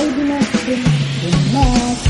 I'll be